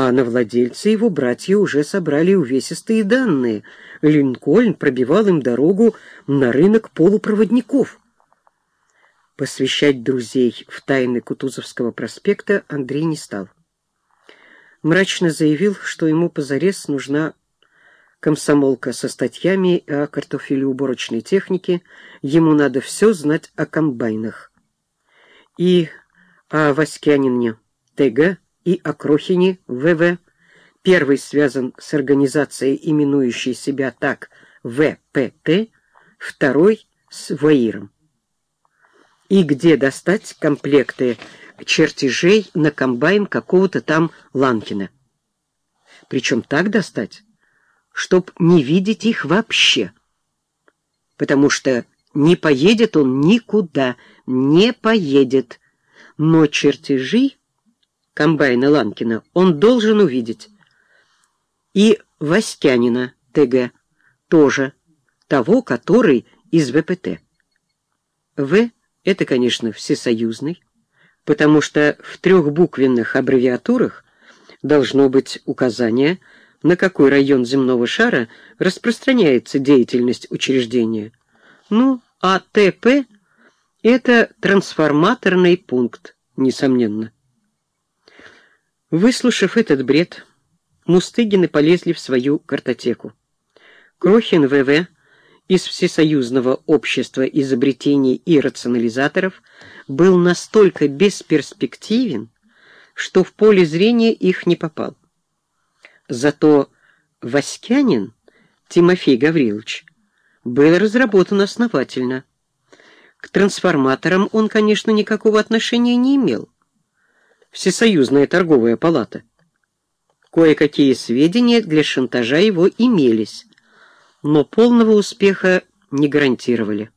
а на владельца его братья уже собрали увесистые данные. Линкольн пробивал им дорогу на рынок полупроводников. Посвящать друзей в тайны Кутузовского проспекта Андрей не стал. Мрачно заявил, что ему позарез нужна комсомолка со статьями о картофелеуборочной технике, ему надо все знать о комбайнах. И о Васькянине ТГ, и о Крохине ВВ. Первый связан с организацией, именующей себя так ВПТ, второй с ВАИРом. И где достать комплекты чертежей на комбайн какого-то там Ланкина? Причем так достать, чтоб не видеть их вообще. Потому что не поедет он никуда, не поедет. Но чертежи комбайна Ланкина он должен увидеть. И Васькянина ТГ тоже, того, который из ВПТ. В — это, конечно, всесоюзный, потому что в трехбуквенных аббревиатурах должно быть указание, на какой район земного шара распространяется деятельность учреждения. Ну, а ТП — это трансформаторный пункт, несомненно. Выслушав этот бред, Мустыгины полезли в свою картотеку. Крохин ВВ из Всесоюзного общества изобретений и рационализаторов был настолько бесперспективен, что в поле зрения их не попал. Зато Васькянин Тимофей Гаврилович был разработан основательно. К трансформаторам он, конечно, никакого отношения не имел. Всесоюзная торговая палата. Кое-какие сведения для шантажа его имелись, но полного успеха не гарантировали.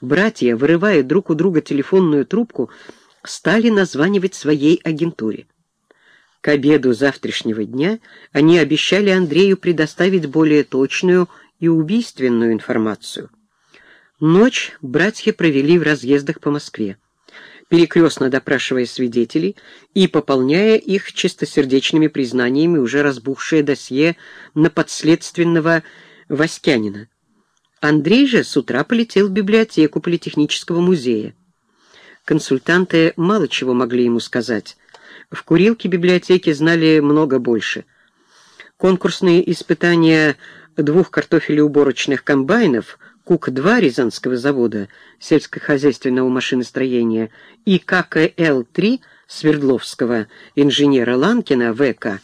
Братья, вырывая друг у друга телефонную трубку, стали названивать своей агентуре. К обеду завтрашнего дня они обещали Андрею предоставить более точную и убийственную информацию. Ночь братья провели в разъездах по Москве перекрестно допрашивая свидетелей и пополняя их чистосердечными признаниями уже разбухшее досье на подследственного Васькянина. Андрей же с утра полетел в библиотеку Политехнического музея. Консультанты мало чего могли ему сказать. В курилке библиотеки знали много больше. Конкурсные испытания двух картофелеуборочных комбайнов КУК-2 Рязанского завода сельскохозяйственного машиностроения и ККЛ-3 Свердловского инженера Ланкина ВК,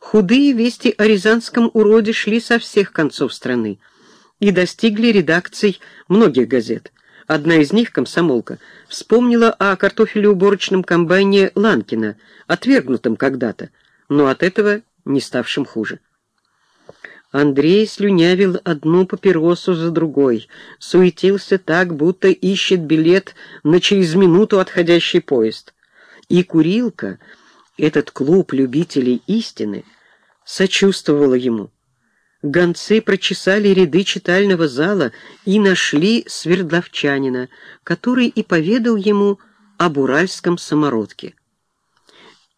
худые вести о рязанском уроде шли со всех концов страны и достигли редакций многих газет. Одна из них, комсомолка, вспомнила о картофелеуборочном комбайне Ланкина, отвергнутом когда-то, но от этого не ставшем хуже. Андрей слюнявил одну папиросу за другой, суетился так, будто ищет билет на через минуту отходящий поезд. И курилка, этот клуб любителей истины, сочувствовала ему. Гонцы прочесали ряды читального зала и нашли свердловчанина, который и поведал ему об уральском самородке.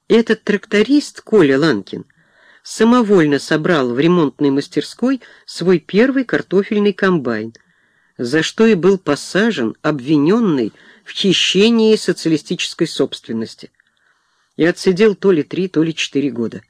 Этот тракторист Коля Ланкин самовольно собрал в ремонтной мастерской свой первый картофельный комбайн, за что и был посажен, обвиненный в хищении социалистической собственности. И отсидел то ли три, то ли четыре года.